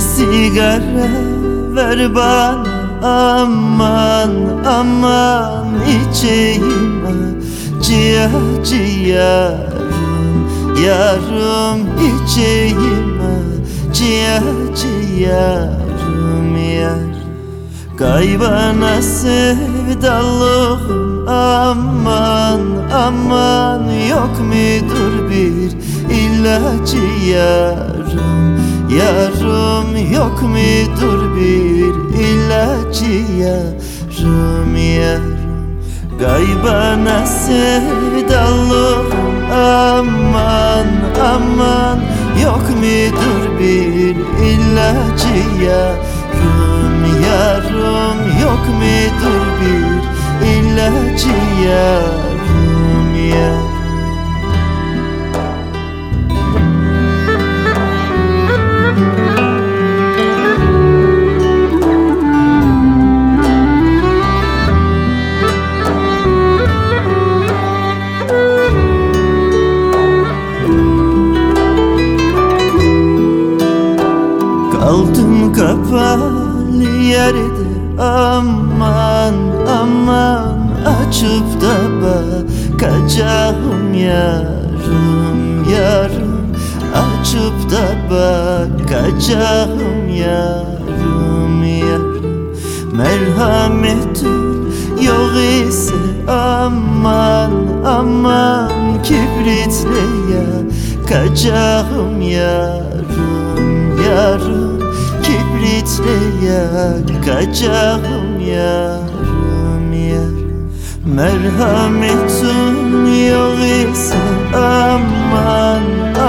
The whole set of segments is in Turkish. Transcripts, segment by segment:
sigara ver bana Aman aman içeyim. Ciğer ciğerim Yarım içeyim. Ciğer ciğerim yar. Kaybana sevdalığım Aman aman Yok mudur bir ilacı yarım Yarım yok mudur bir ilacı? Yarım yarım. Gaybana sevdalım aman aman. Yok mudur bir ilacı? yarım Kaldım kapalı yerde aman aman. Açıp da bakacağım yarım yarım. Açıp da bakacağım yarım yarım. Merhametin yok ise aman aman. Kibritle yakacağım yarım yakacağım yarım yarım Merhametin yok ise aman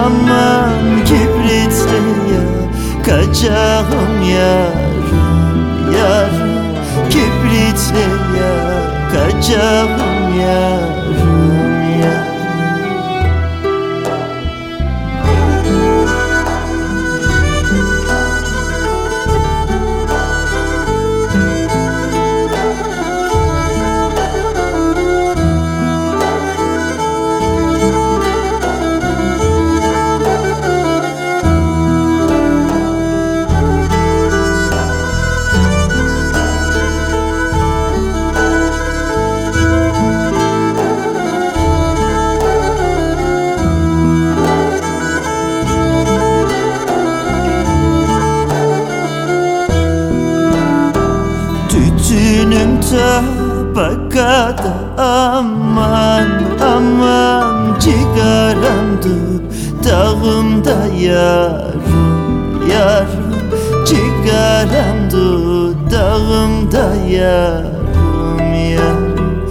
aman. Kibritle yakacağım yarım yarım Kibritle yakacağım yarım Tütünüm tabakada aman aman Cigaram dudağımda yarım yarım Cigaram dudağımda yarım yarım.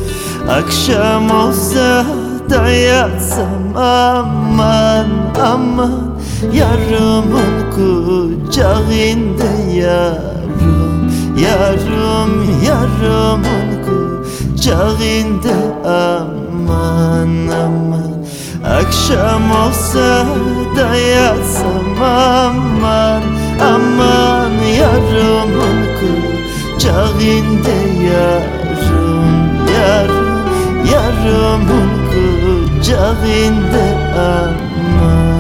Akşam olsa da yatsam. Aman aman Yarımın kucağında yarım Yarım yarımın kucağında aman aman. Akşam olsa da yatsam aman aman. Yarımın kucağında yarım yarım Yarımın kucağında aman